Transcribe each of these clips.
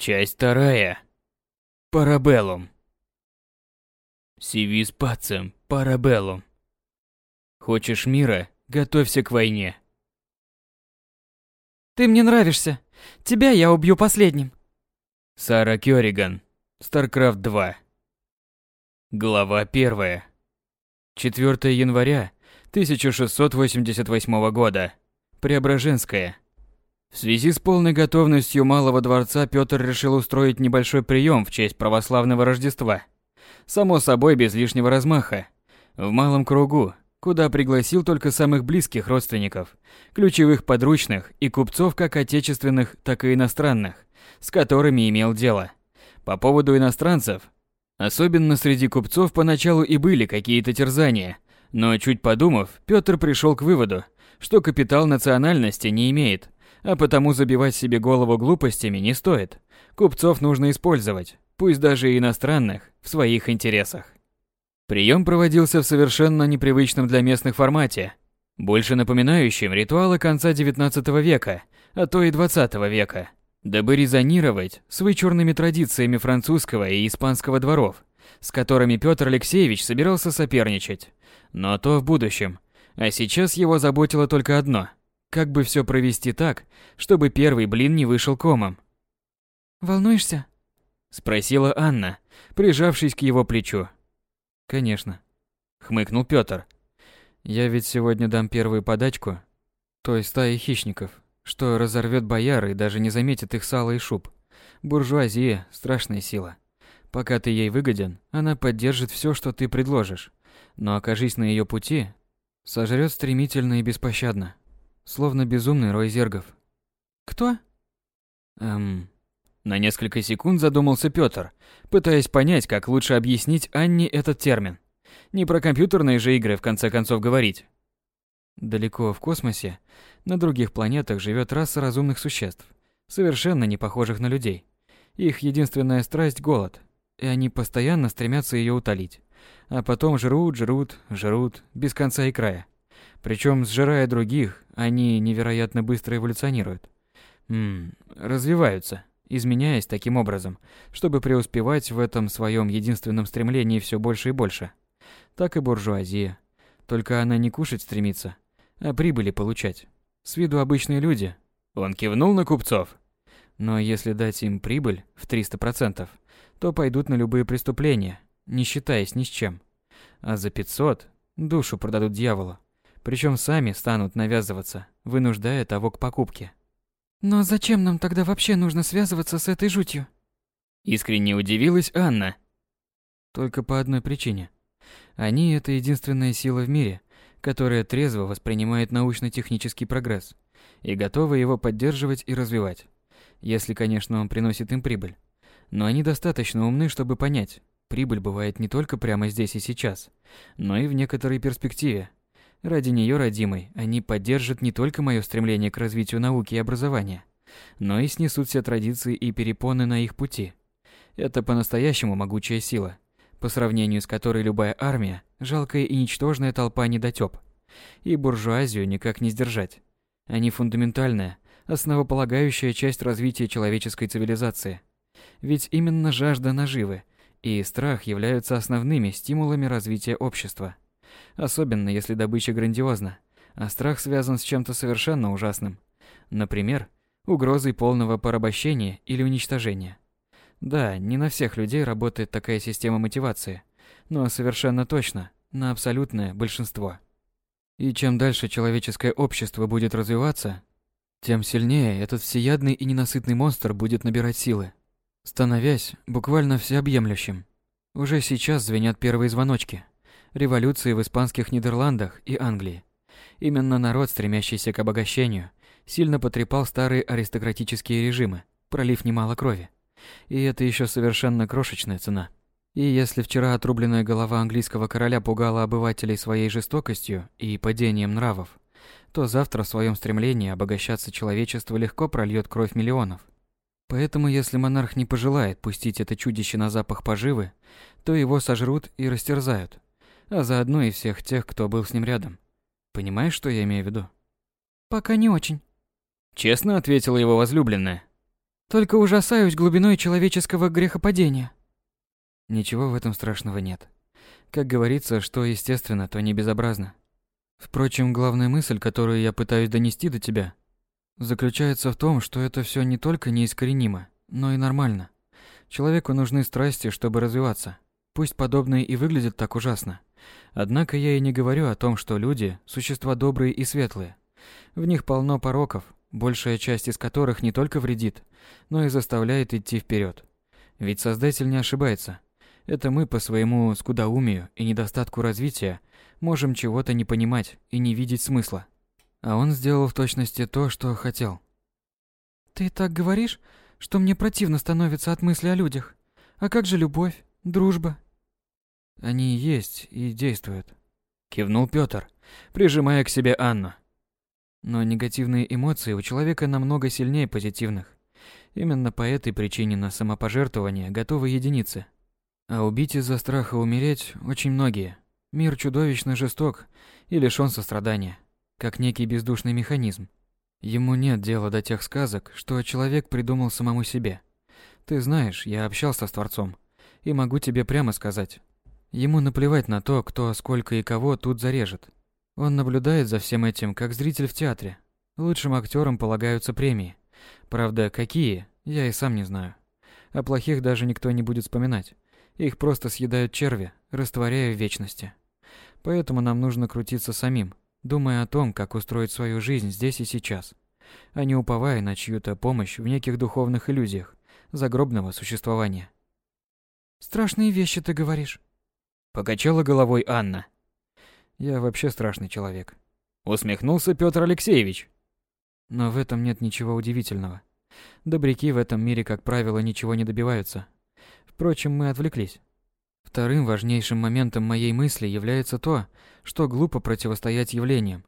Часть вторая. Парабеллум. Сивис пацем, парабеллум. Хочешь мира, готовься к войне. Ты мне нравишься. Тебя я убью последним. Сара Кёриган. StarCraft 2. Глава 1. 4 января 1688 года. Преображенская. В связи с полной готовностью Малого дворца Петр решил устроить небольшой прием в честь православного Рождества. Само собой, без лишнего размаха. В малом кругу, куда пригласил только самых близких родственников, ключевых подручных и купцов как отечественных, так и иностранных, с которыми имел дело. По поводу иностранцев, особенно среди купцов поначалу и были какие-то терзания, но чуть подумав, Петр пришел к выводу, что капитал национальности не имеет – а потому забивать себе голову глупостями не стоит. Купцов нужно использовать, пусть даже и иностранных, в своих интересах. Прием проводился в совершенно непривычном для местных формате, больше напоминающем ритуалы конца XIX века, а то и XX века, дабы резонировать с вычурными традициями французского и испанского дворов, с которыми Петр Алексеевич собирался соперничать. Но то в будущем. А сейчас его заботило только одно – как бы все провести так, чтобы первый блин не вышел комом? «Волнуешься?» – спросила Анна, прижавшись к его плечу. «Конечно», – хмыкнул Пётр. «Я ведь сегодня дам первую подачку той стаи хищников, что разорвет бояр и даже не заметит их сало и шуб. Буржуазия – страшная сила. Пока ты ей выгоден, она поддержит все, что ты предложишь. Но окажись на ее пути, сожрет стремительно и беспощадно. Словно безумный рой зергов. Кто? Эм... На несколько секунд задумался Пётр, пытаясь понять, как лучше объяснить Анне этот термин. Не про компьютерные же игры, в конце концов, говорить. Далеко в космосе, на других планетах живет раса разумных существ, совершенно не похожих на людей. Их единственная страсть – голод, и они постоянно стремятся ее утолить. А потом жрут, жрут, жрут, без конца и края. Причем, сжирая других, они невероятно быстро эволюционируют. Ммм, развиваются, изменяясь таким образом, чтобы преуспевать в этом своем единственном стремлении все больше и больше. Так и буржуазия. Только она не кушать стремится, а прибыли получать. С виду обычные люди. Он кивнул на купцов. Но если дать им прибыль в 300%, то пойдут на любые преступления, не считаясь ни с чем. А за 500 душу продадут дьяволу. Причем сами станут навязываться, вынуждая того к покупке. Но зачем нам тогда вообще нужно связываться с этой жутью? Искренне удивилась Анна. Только по одной причине. Они – это единственная сила в мире, которая трезво воспринимает научно-технический прогресс и готова его поддерживать и развивать, если, конечно, он приносит им прибыль. Но они достаточно умны, чтобы понять, прибыль бывает не только прямо здесь и сейчас, но и в некоторой перспективе, Ради нее, родимой, они поддержат не только мое стремление к развитию науки и образования, но и снесут все традиции и перепоны на их пути. Это по-настоящему могучая сила, по сравнению с которой любая армия – жалкая и ничтожная толпа недотёп. И буржуазию никак не сдержать. Они фундаментальная, основополагающая часть развития человеческой цивилизации. Ведь именно жажда наживы и страх являются основными стимулами развития общества. Особенно, если добыча грандиозна, а страх связан с чем-то совершенно ужасным. Например, угрозой полного порабощения или уничтожения. Да, не на всех людей работает такая система мотивации, но совершенно точно на абсолютное большинство. И чем дальше человеческое общество будет развиваться, тем сильнее этот всеядный и ненасытный монстр будет набирать силы, становясь буквально всеобъемлющим. Уже сейчас звенят первые звоночки революции в испанских Нидерландах и Англии. Именно народ, стремящийся к обогащению, сильно потрепал старые аристократические режимы, пролив немало крови. И это еще совершенно крошечная цена. И если вчера отрубленная голова английского короля пугала обывателей своей жестокостью и падением нравов, то завтра в своем стремлении обогащаться человечество легко прольет кровь миллионов. Поэтому если монарх не пожелает пустить это чудище на запах поживы, то его сожрут и растерзают а заодно и всех тех, кто был с ним рядом. Понимаешь, что я имею в виду? Пока не очень. Честно ответила его возлюбленная. Только ужасаюсь глубиной человеческого грехопадения. Ничего в этом страшного нет. Как говорится, что естественно, то не безобразно. Впрочем, главная мысль, которую я пытаюсь донести до тебя, заключается в том, что это все не только неискоренимо, но и нормально. Человеку нужны страсти, чтобы развиваться. Пусть подобное и выглядит так ужасно. Однако я и не говорю о том, что люди – существа добрые и светлые. В них полно пороков, большая часть из которых не только вредит, но и заставляет идти вперед. Ведь Создатель не ошибается. Это мы по своему скудоумию и недостатку развития можем чего-то не понимать и не видеть смысла. А он сделал в точности то, что хотел. Ты так говоришь, что мне противно становится от мысли о людях. А как же любовь, дружба? Они есть и действуют. Кивнул Пётр, прижимая к себе Анну. Но негативные эмоции у человека намного сильнее позитивных. Именно по этой причине на самопожертвование готовы единицы – а убить из-за страха умереть очень многие. Мир чудовищно жесток и лишён сострадания, как некий бездушный механизм. Ему нет дела до тех сказок, что человек придумал самому себе. Ты знаешь, я общался с Творцом, и могу тебе прямо сказать. Ему наплевать на то, кто, сколько и кого тут зарежет. Он наблюдает за всем этим, как зритель в театре. Лучшим актерам полагаются премии. Правда, какие, я и сам не знаю. О плохих даже никто не будет вспоминать. Их просто съедают черви, растворяя в вечности. Поэтому нам нужно крутиться самим, думая о том, как устроить свою жизнь здесь и сейчас, а не уповая на чью-то помощь в неких духовных иллюзиях загробного существования. «Страшные вещи ты говоришь», — покачала головой Анна. «Я вообще страшный человек», — усмехнулся Петр Алексеевич. «Но в этом нет ничего удивительного. Добряки в этом мире, как правило, ничего не добиваются, Впрочем, мы отвлеклись. Вторым важнейшим моментом моей мысли является то, что глупо противостоять явлениям,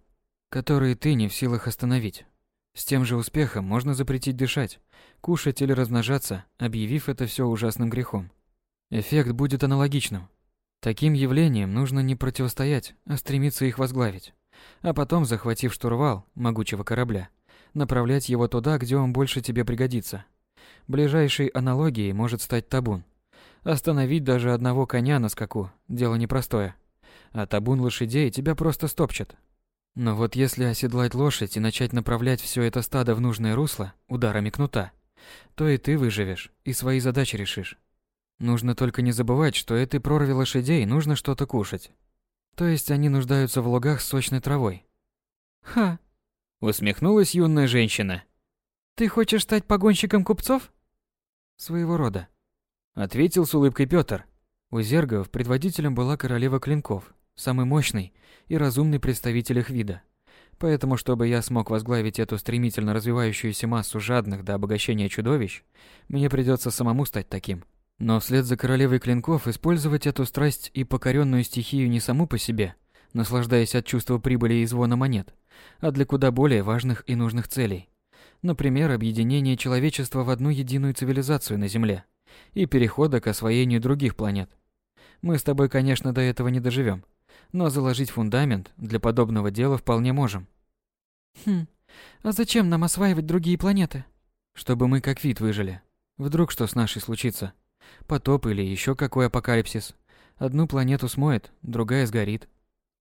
которые ты не в силах остановить. С тем же успехом можно запретить дышать, кушать или размножаться, объявив это все ужасным грехом. Эффект будет аналогичным. Таким явлениям нужно не противостоять, а стремиться их возглавить. А потом, захватив штурвал могучего корабля, направлять его туда, где он больше тебе пригодится. Ближайшей аналогией может стать табун. Остановить даже одного коня на скаку – дело непростое. А табун лошадей тебя просто стопчет. Но вот если оседлать лошадь и начать направлять все это стадо в нужное русло ударами кнута, то и ты выживешь, и свои задачи решишь. Нужно только не забывать, что этой прорве лошадей нужно что-то кушать. То есть они нуждаются в лугах с сочной травой. Ха. Усмехнулась юная женщина. Ты хочешь стать погонщиком купцов? Своего рода. Ответил с улыбкой Пётр. У зергов предводителем была королева клинков, самый мощный и разумный представитель их вида. Поэтому, чтобы я смог возглавить эту стремительно развивающуюся массу жадных до обогащения чудовищ, мне придется самому стать таким. Но вслед за королевой клинков использовать эту страсть и покоренную стихию не саму по себе, наслаждаясь от чувства прибыли и звона монет, а для куда более важных и нужных целей. Например, объединение человечества в одну единую цивилизацию на Земле – и перехода к освоению других планет. Мы с тобой, конечно, до этого не доживем, но заложить фундамент для подобного дела вполне можем. Хм, а зачем нам осваивать другие планеты? Чтобы мы как вид выжили. Вдруг что с нашей случится? Потоп или еще какой апокалипсис. Одну планету смоет, другая сгорит.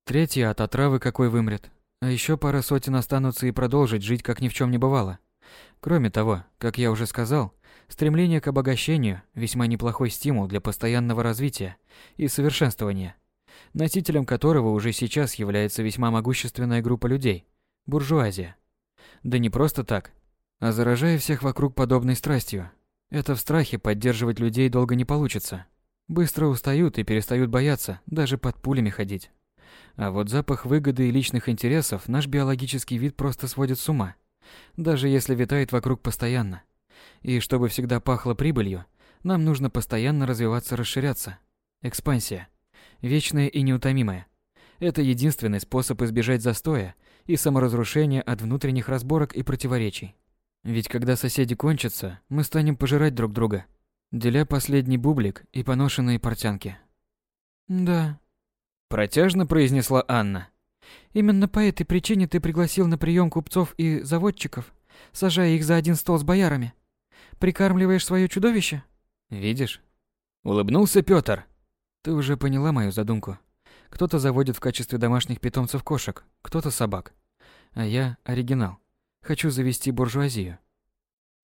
Третья от отравы какой вымрет. А еще пара сотен останутся и продолжить жить, как ни в чем не бывало. Кроме того, как я уже сказал, Стремление к обогащению – весьма неплохой стимул для постоянного развития и совершенствования, носителем которого уже сейчас является весьма могущественная группа людей – буржуазия. Да не просто так, а заражая всех вокруг подобной страстью. Это в страхе поддерживать людей долго не получится. Быстро устают и перестают бояться даже под пулями ходить. А вот запах выгоды и личных интересов наш биологический вид просто сводит с ума, даже если витает вокруг постоянно. И чтобы всегда пахло прибылью, нам нужно постоянно развиваться, расширяться. Экспансия. Вечная и неутомимая. Это единственный способ избежать застоя и саморазрушения от внутренних разборок и противоречий. Ведь когда соседи кончатся, мы станем пожирать друг друга, деля последний бублик и поношенные портянки. Да. Протяжно произнесла Анна. Именно по этой причине ты пригласил на прием купцов и заводчиков, сажая их за один стол с боярами. Прикармливаешь свое чудовище? Видишь? Улыбнулся Пётр. Ты уже поняла мою задумку. Кто-то заводит в качестве домашних питомцев кошек, кто-то собак. А я оригинал. Хочу завести буржуазию.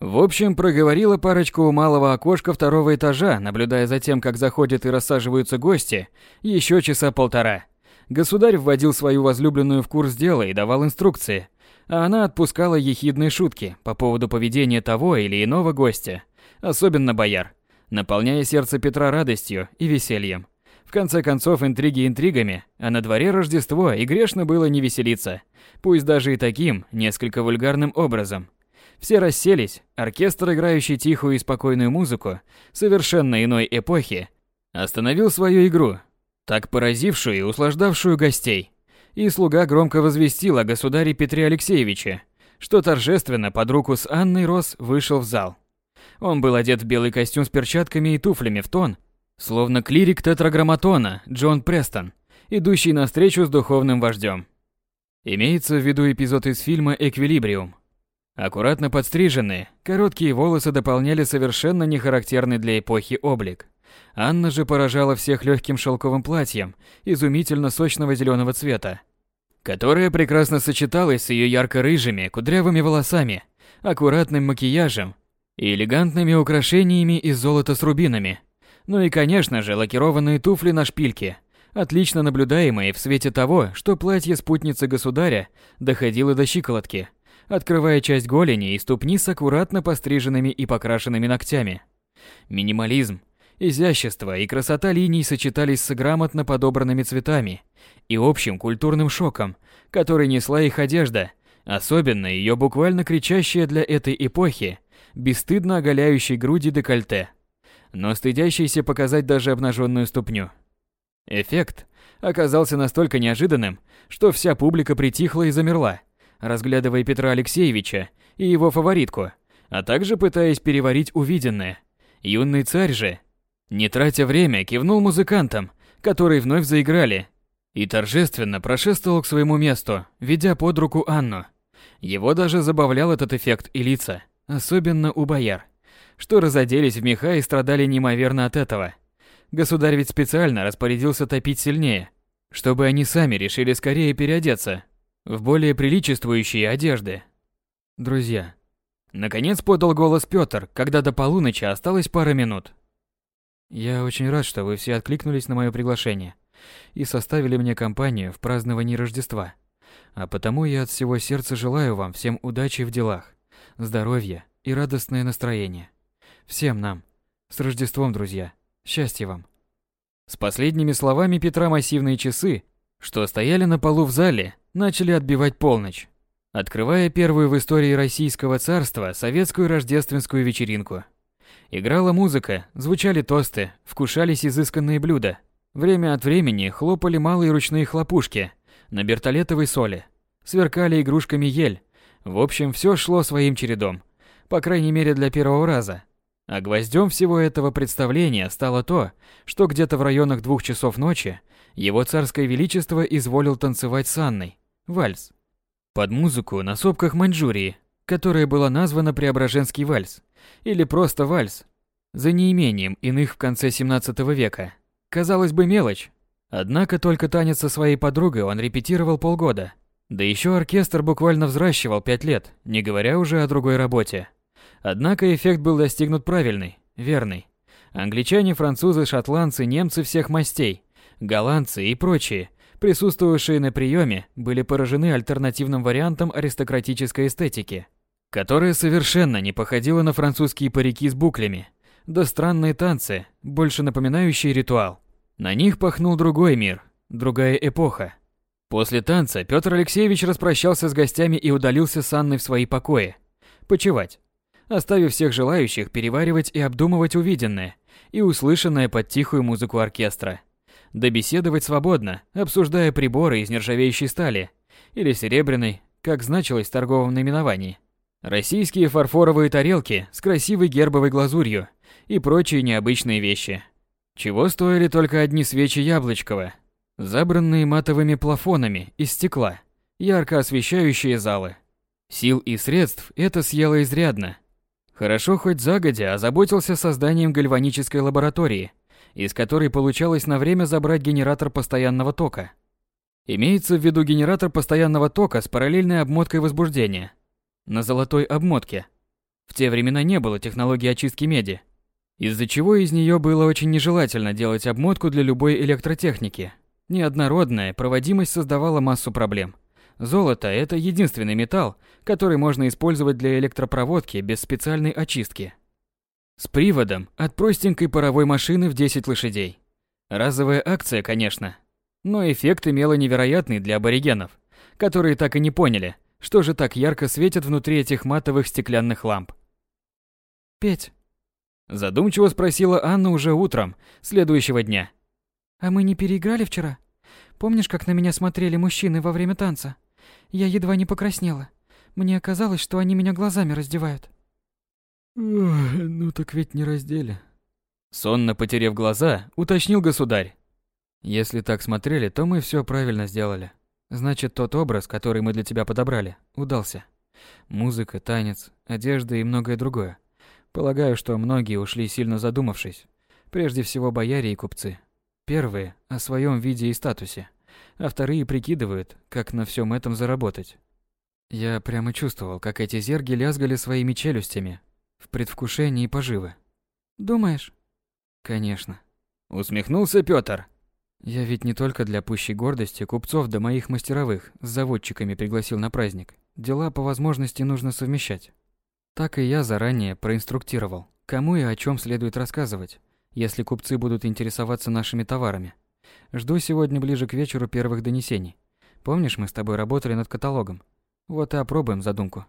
В общем, проговорила парочка у малого окошка второго этажа, наблюдая за тем, как заходят и рассаживаются гости, еще часа полтора. Государь вводил свою возлюбленную в курс дела и давал инструкции, а она отпускала ехидные шутки по поводу поведения того или иного гостя, особенно бояр, наполняя сердце Петра радостью и весельем. В конце концов, интриги интригами, а на дворе Рождество, и грешно было не веселиться, пусть даже и таким, несколько вульгарным образом. Все расселись, оркестр, играющий тихую и спокойную музыку, совершенно иной эпохи, остановил свою игру, так поразившую и услаждавшую гостей. И слуга громко возвестил о государе Петре Алексеевиче, что торжественно под руку с Анной Рос вышел в зал. Он был одет в белый костюм с перчатками и туфлями в тон, словно клирик тетраграмматона Джон Престон, идущий навстречу с духовным вождем. Имеется в виду эпизод из фильма «Эквилибриум». Аккуратно подстриженные, короткие волосы дополняли совершенно нехарактерный для эпохи облик. Анна же поражала всех легким шелковым платьем, изумительно сочного зеленого цвета, которое прекрасно сочеталось с ее ярко-рыжими, кудрявыми волосами, аккуратным макияжем и элегантными украшениями из золота с рубинами. Ну и, конечно же, лакированные туфли на шпильке, отлично наблюдаемые в свете того, что платье спутницы государя доходило до щиколотки, открывая часть голени и ступни с аккуратно постриженными и покрашенными ногтями. Минимализм, изящество и красота линий сочетались с грамотно подобранными цветами и общим культурным шоком, который несла их одежда, особенно ее буквально кричащая для этой эпохи бесстыдно оголяющей груди декольте, но стыдящейся показать даже обнаженную ступню. Эффект оказался настолько неожиданным, что вся публика притихла и замерла, разглядывая Петра Алексеевича и его фаворитку, а также пытаясь переварить увиденное. Юный царь же, не тратя время, кивнул музыкантам, которые вновь заиграли, и торжественно прошествовал к своему месту, ведя под руку Анну. Его даже забавлял этот эффект и лица – особенно у бояр, что разоделись в меха и страдали неимоверно от этого. Государь ведь специально распорядился топить сильнее, чтобы они сами решили скорее переодеться в более приличествующие одежды. Друзья, наконец подал голос Пётр, когда до полуночи осталось пара минут. Я очень рад, что вы все откликнулись на мое приглашение и составили мне компанию в праздновании Рождества. А потому я от всего сердца желаю вам всем удачи в делах здоровья и радостное настроение. Всем нам. С Рождеством, друзья. Счастья вам. С последними словами Петра массивные часы, что стояли на полу в зале, начали отбивать полночь, открывая первую в истории Российского царства советскую рождественскую вечеринку. Играла музыка, звучали тосты, вкушались изысканные блюда. Время от времени хлопали малые ручные хлопушки на бертолетовой соли. Сверкали игрушками ель, в общем, все шло своим чередом, по крайней мере для первого раза. А гвоздем всего этого представления стало то, что где-то в районах двух часов ночи его царское величество изволил танцевать с Анной, вальс. Под музыку на сопках Маньчжурии, которая была названа Преображенский вальс, или просто вальс, за неимением иных в конце 17 века. Казалось бы, мелочь. Однако только танец со своей подругой он репетировал полгода – да еще оркестр буквально взращивал пять лет, не говоря уже о другой работе. Однако эффект был достигнут правильный, верный. Англичане, французы, шотландцы, немцы всех мастей, голландцы и прочие, присутствовавшие на приеме, были поражены альтернативным вариантом аристократической эстетики, которая совершенно не походила на французские парики с буклями, да странные танцы, больше напоминающие ритуал. На них пахнул другой мир, другая эпоха. После танца Петр Алексеевич распрощался с гостями и удалился с Анной в свои покои. Почевать. Оставив всех желающих переваривать и обдумывать увиденное и услышанное под тихую музыку оркестра. Да беседовать свободно, обсуждая приборы из нержавеющей стали или серебряной, как значилось в торговом наименовании. Российские фарфоровые тарелки с красивой гербовой глазурью и прочие необычные вещи. Чего стоили только одни свечи Яблочкова, забранные матовыми плафонами из стекла, ярко освещающие залы. Сил и средств это съело изрядно. Хорошо хоть загодя озаботился созданием гальванической лаборатории, из которой получалось на время забрать генератор постоянного тока. Имеется в виду генератор постоянного тока с параллельной обмоткой возбуждения. На золотой обмотке. В те времена не было технологии очистки меди, из-за чего из нее было очень нежелательно делать обмотку для любой электротехники. Неоднородная проводимость создавала массу проблем. Золото – это единственный металл, который можно использовать для электропроводки без специальной очистки. С приводом от простенькой паровой машины в 10 лошадей. Разовая акция, конечно. Но эффект имела невероятный для аборигенов, которые так и не поняли, что же так ярко светит внутри этих матовых стеклянных ламп. «Петь», – задумчиво спросила Анна уже утром следующего дня. «А мы не переиграли вчера? Помнишь, как на меня смотрели мужчины во время танца?» Я едва не покраснела. Мне казалось, что они меня глазами раздевают. ну так ведь не раздели. Сонно потерев глаза, уточнил государь. Если так смотрели, то мы все правильно сделали. Значит, тот образ, который мы для тебя подобрали, удался. Музыка, танец, одежда и многое другое. Полагаю, что многие ушли сильно задумавшись. Прежде всего бояре и купцы. Первые – о своем виде и статусе а вторые прикидывают, как на всем этом заработать. Я прямо чувствовал, как эти зерги лязгали своими челюстями в предвкушении поживы. Думаешь? Конечно. Усмехнулся Пётр. Я ведь не только для пущей гордости купцов да моих мастеровых с заводчиками пригласил на праздник. Дела по возможности нужно совмещать. Так и я заранее проинструктировал, кому и о чем следует рассказывать, если купцы будут интересоваться нашими товарами. Жду сегодня ближе к вечеру первых донесений. Помнишь, мы с тобой работали над каталогом? Вот и опробуем задумку.